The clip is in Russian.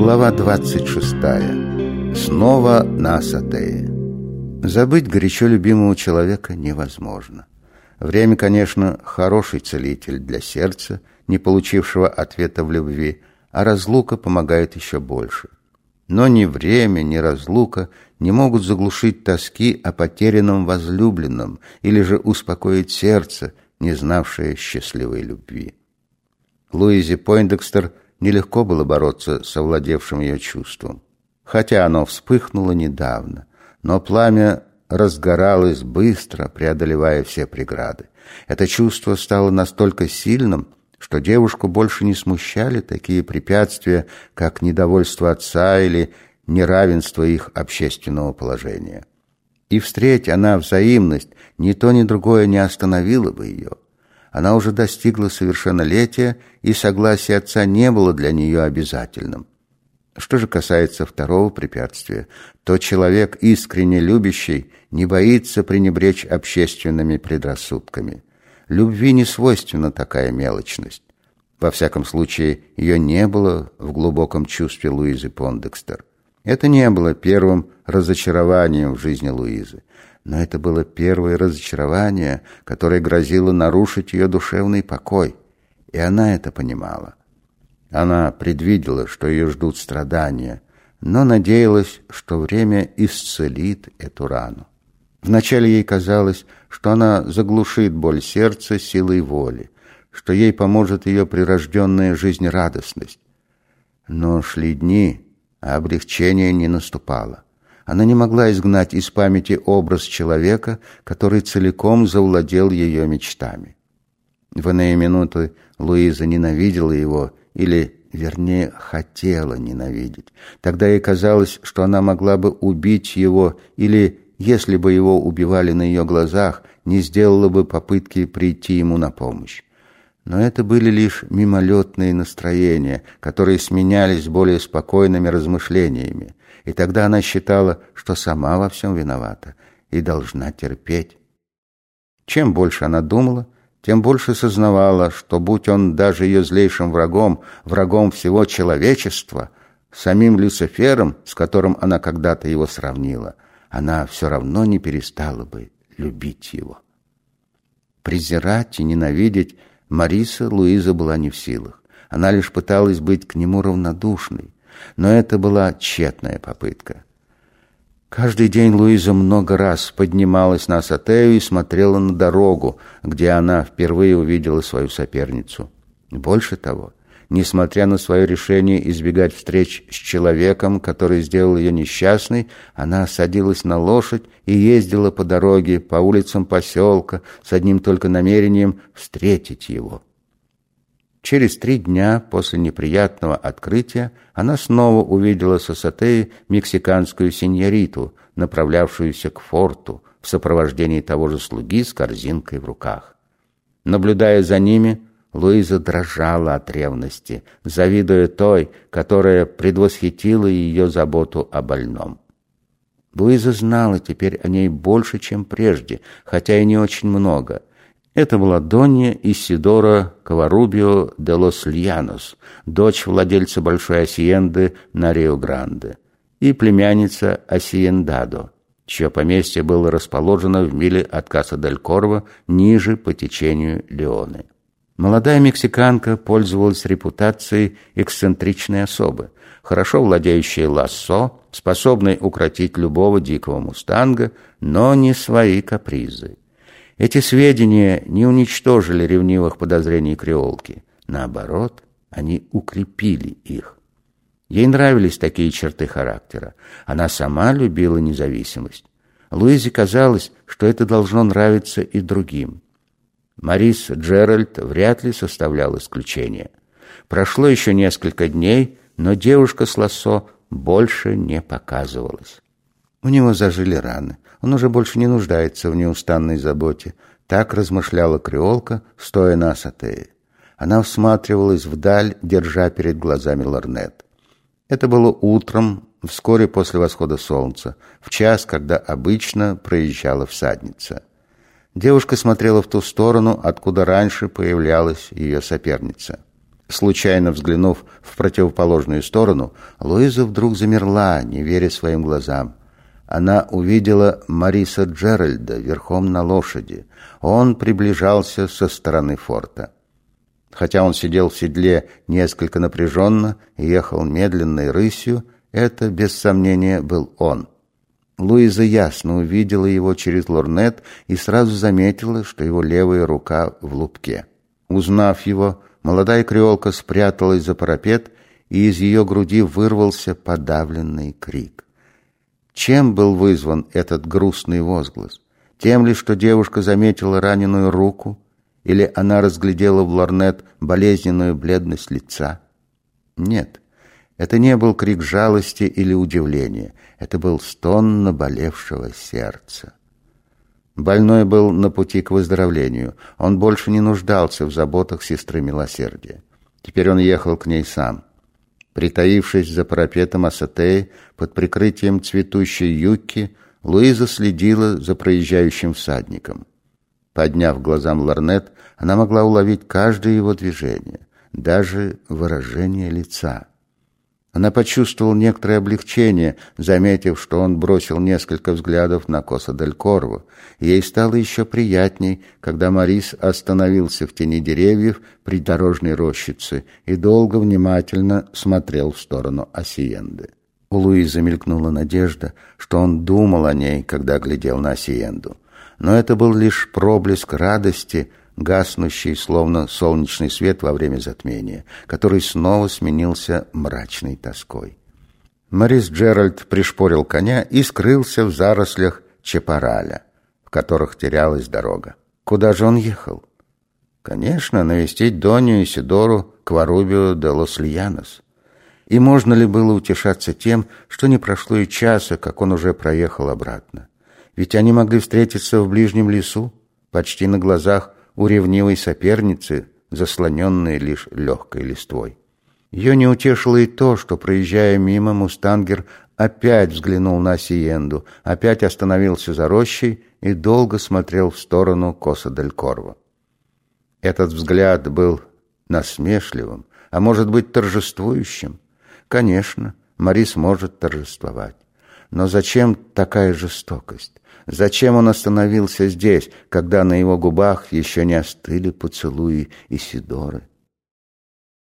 Глава 26. Снова на Сатее. Забыть горячо любимого человека невозможно. Время, конечно, хороший целитель для сердца, не получившего ответа в любви, а разлука помогает еще больше. Но ни время, ни разлука не могут заглушить тоски о потерянном возлюбленном или же успокоить сердце, не знавшее счастливой любви. Луизе Пойндекстер нелегко было бороться с овладевшим ее чувством. Хотя оно вспыхнуло недавно, но пламя разгоралось быстро, преодолевая все преграды. Это чувство стало настолько сильным, что девушку больше не смущали такие препятствия, как недовольство отца или неравенство их общественного положения. И встреть она взаимность, ни то, ни другое не остановило бы ее. Она уже достигла совершеннолетия, и согласие отца не было для нее обязательным. Что же касается второго препятствия, то человек, искренне любящий, не боится пренебречь общественными предрассудками. Любви не свойственна такая мелочность. Во всяком случае, ее не было в глубоком чувстве Луизы Пондекстер. Это не было первым разочарованием в жизни Луизы, но это было первое разочарование, которое грозило нарушить ее душевный покой, и она это понимала. Она предвидела, что ее ждут страдания, но надеялась, что время исцелит эту рану. Вначале ей казалось, что она заглушит боль сердца силой воли, что ей поможет ее прирожденная жизнерадостность. Но шли дни, а облегчение не наступало. Она не могла изгнать из памяти образ человека, который целиком завладел ее мечтами. В иные минуты Луиза ненавидела его, или, вернее, хотела ненавидеть. Тогда ей казалось, что она могла бы убить его, или, если бы его убивали на ее глазах, не сделала бы попытки прийти ему на помощь. Но это были лишь мимолетные настроения, которые сменялись более спокойными размышлениями. И тогда она считала, что сама во всем виновата и должна терпеть. Чем больше она думала, тем больше сознавала, что будь он даже ее злейшим врагом, врагом всего человечества, самим Люцифером, с которым она когда-то его сравнила, она все равно не перестала бы любить его. Презирать и ненавидеть Мариса Луиза была не в силах. Она лишь пыталась быть к нему равнодушной, но это была тщетная попытка. Каждый день Луиза много раз поднималась на Сатею и смотрела на дорогу, где она впервые увидела свою соперницу. Больше того, несмотря на свое решение избегать встреч с человеком, который сделал ее несчастной, она садилась на лошадь и ездила по дороге, по улицам поселка, с одним только намерением встретить его. Через три дня после неприятного открытия она снова увидела с Сосатеи мексиканскую сеньориту, направлявшуюся к форту в сопровождении того же слуги с корзинкой в руках. Наблюдая за ними, Луиза дрожала от ревности, завидуя той, которая предвосхитила ее заботу о больном. Луиза знала теперь о ней больше, чем прежде, хотя и не очень много – это была Донья Исидора Каварубио де лос Льянос, дочь владельца большой асиенды на Рио-Гранде, и племянница Асиендадо, чье поместье было расположено в миле от Каса-дель-Корво ниже по течению Леоны. Молодая мексиканка пользовалась репутацией эксцентричной особы, хорошо владеющей лассо, способной укротить любого дикого мустанга, но не свои капризы. Эти сведения не уничтожили ревнивых подозрений креолки. Наоборот, они укрепили их. Ей нравились такие черты характера. Она сама любила независимость. Луизе казалось, что это должно нравиться и другим. Марис Джеральд вряд ли составлял исключение. Прошло еще несколько дней, но девушка с лассо больше не показывалась. У него зажили раны. Он уже больше не нуждается в неустанной заботе. Так размышляла креолка, стоя на сатее. Она всматривалась вдаль, держа перед глазами лорнет. Это было утром, вскоре после восхода солнца, в час, когда обычно проезжала всадница. Девушка смотрела в ту сторону, откуда раньше появлялась ее соперница. Случайно взглянув в противоположную сторону, Луиза вдруг замерла, не веря своим глазам. Она увидела Мариса Джеральда верхом на лошади. Он приближался со стороны форта. Хотя он сидел в седле несколько напряженно и ехал медленной рысью, это, без сомнения, был он. Луиза ясно увидела его через лорнет и сразу заметила, что его левая рука в лупке. Узнав его, молодая креолка спряталась за парапет, и из ее груди вырвался подавленный крик. Чем был вызван этот грустный возглас? Тем ли, что девушка заметила раненую руку, или она разглядела в лорнет болезненную бледность лица? Нет, это не был крик жалости или удивления, это был стон наболевшего сердца. Больной был на пути к выздоровлению. Он больше не нуждался в заботах сестры милосердия. Теперь он ехал к ней сам. Притаившись за парапетом Асатеи, под прикрытием цветущей юбки, Луиза следила за проезжающим всадником. Подняв глазам ларнет, она могла уловить каждое его движение, даже выражение лица. Она почувствовала некоторое облегчение, заметив, что он бросил несколько взглядов на Коса дель Корво. Ей стало еще приятней, когда Морис остановился в тени деревьев при дорожной рощице и долго внимательно смотрел в сторону Осиенды. У Луизы мелькнула надежда, что он думал о ней, когда глядел на Осиенду. Но это был лишь проблеск радости, гаснущий, словно солнечный свет во время затмения, который снова сменился мрачной тоской. Морис Джеральд пришпорил коня и скрылся в зарослях Чепараля, в которых терялась дорога. Куда же он ехал? Конечно, навестить Доню и Сидору Кварубио де Лос-Льянос. И можно ли было утешаться тем, что не прошло и часа, как он уже проехал обратно? Ведь они могли встретиться в ближнем лесу, почти на глазах у ревнивой соперницы, заслоненной лишь легкой листвой. Ее не утешило и то, что, проезжая мимо, Мустангер опять взглянул на Сиенду, опять остановился за рощей и долго смотрел в сторону Коса-дель-Корво. Этот взгляд был насмешливым, а может быть торжествующим. Конечно, Марис может торжествовать. Но зачем такая жестокость? Зачем он остановился здесь, когда на его губах еще не остыли поцелуи Исидоры?